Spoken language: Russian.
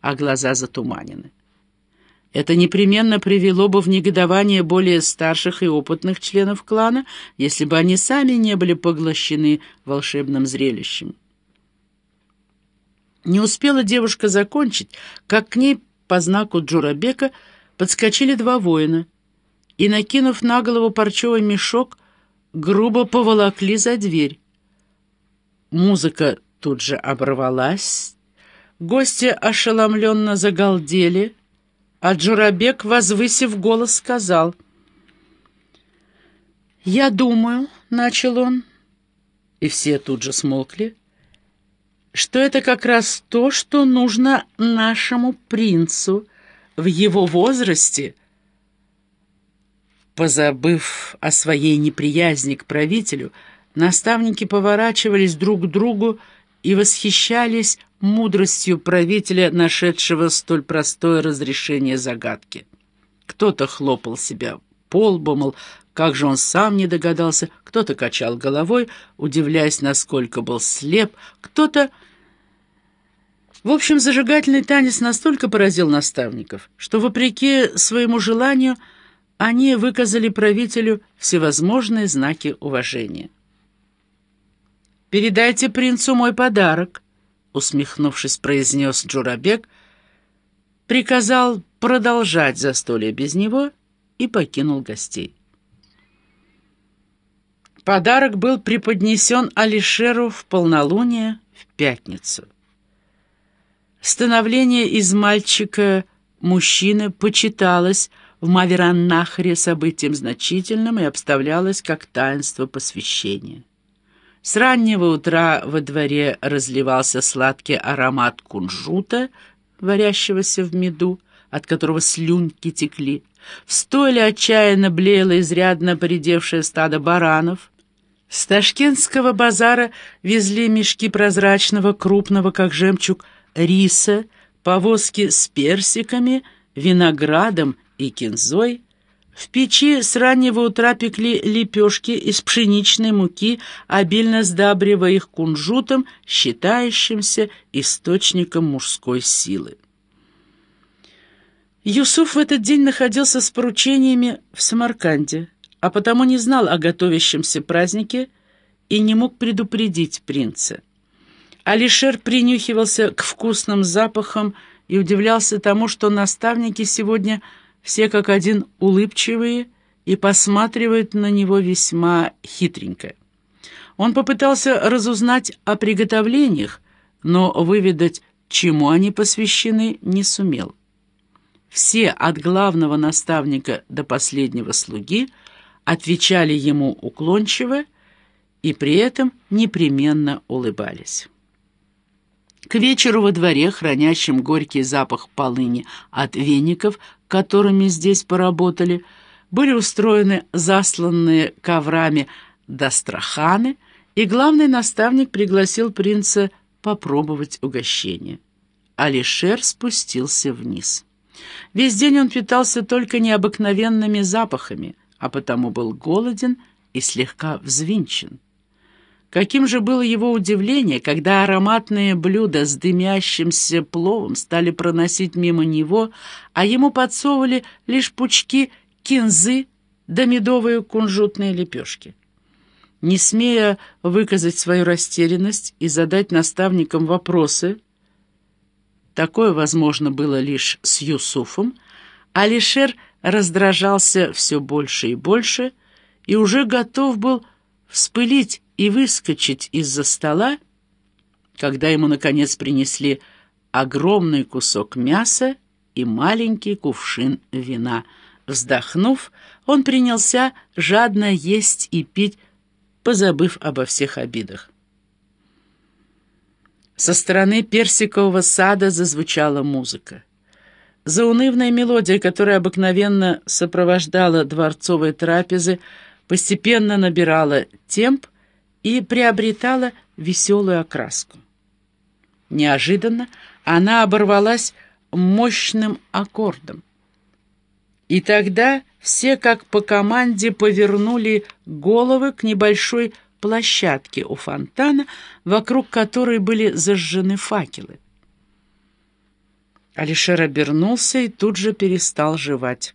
а глаза затуманены. Это непременно привело бы в негодование более старших и опытных членов клана, если бы они сами не были поглощены волшебным зрелищем. Не успела девушка закончить, как к ней по знаку Джурабека подскочили два воина и, накинув на голову парчевый мешок, грубо поволокли за дверь. Музыка тут же оборвалась, гости ошеломленно загалдели — а Джурабек, возвысив голос, сказал. «Я думаю», — начал он, и все тут же смолкли, «что это как раз то, что нужно нашему принцу в его возрасте». Позабыв о своей неприязни к правителю, наставники поворачивались друг к другу и восхищались мудростью правителя, нашедшего столь простое разрешение загадки. Кто-то хлопал себя по лбу, мол, как же он сам не догадался, кто-то качал головой, удивляясь, насколько был слеп, кто-то... В общем, зажигательный танец настолько поразил наставников, что, вопреки своему желанию, они выказали правителю всевозможные знаки уважения. «Передайте принцу мой подарок», — усмехнувшись, произнес Джурабек, приказал продолжать застолье без него и покинул гостей. Подарок был преподнесен Алишеру в полнолуние в пятницу. Становление из мальчика мужчины почиталось в Мавераннахре событием значительным и обставлялось как таинство посвящения. С раннего утра во дворе разливался сладкий аромат кунжута, варящегося в меду, от которого слюнки текли. В стойле отчаянно блеяло изрядно поредевшее стадо баранов. С ташкентского базара везли мешки прозрачного, крупного, как жемчуг, риса, повозки с персиками, виноградом и кинзой — в печи с раннего утра пекли лепешки из пшеничной муки, обильно сдабривая их кунжутом, считающимся источником мужской силы. Юсуф в этот день находился с поручениями в Самарканде, а потому не знал о готовящемся празднике и не мог предупредить принца. Алишер принюхивался к вкусным запахам и удивлялся тому, что наставники сегодня – все как один улыбчивые и посматривают на него весьма хитренько. Он попытался разузнать о приготовлениях, но выведать, чему они посвящены, не сумел. Все от главного наставника до последнего слуги отвечали ему уклончиво и при этом непременно улыбались. К вечеру во дворе, хранящем горький запах полыни от веников, которыми здесь поработали, были устроены засланные коврами дастраханы, и главный наставник пригласил принца попробовать угощение. Алишер спустился вниз. Весь день он питался только необыкновенными запахами, а потому был голоден и слегка взвинчен. Каким же было его удивление, когда ароматные блюда с дымящимся пловом стали проносить мимо него, а ему подсовывали лишь пучки кинзы да медовые кунжутные лепешки. Не смея выказать свою растерянность и задать наставникам вопросы, такое возможно было лишь с Юсуфом, Алишер раздражался все больше и больше и уже готов был вспылить и выскочить из-за стола, когда ему, наконец, принесли огромный кусок мяса и маленький кувшин вина. Вздохнув, он принялся жадно есть и пить, позабыв обо всех обидах. Со стороны персикового сада зазвучала музыка. Заунывная мелодия, которая обыкновенно сопровождала дворцовые трапезы, постепенно набирала темп, и приобретала веселую окраску. Неожиданно она оборвалась мощным аккордом. И тогда все как по команде повернули головы к небольшой площадке у фонтана, вокруг которой были зажжены факелы. Алишер обернулся и тут же перестал жевать.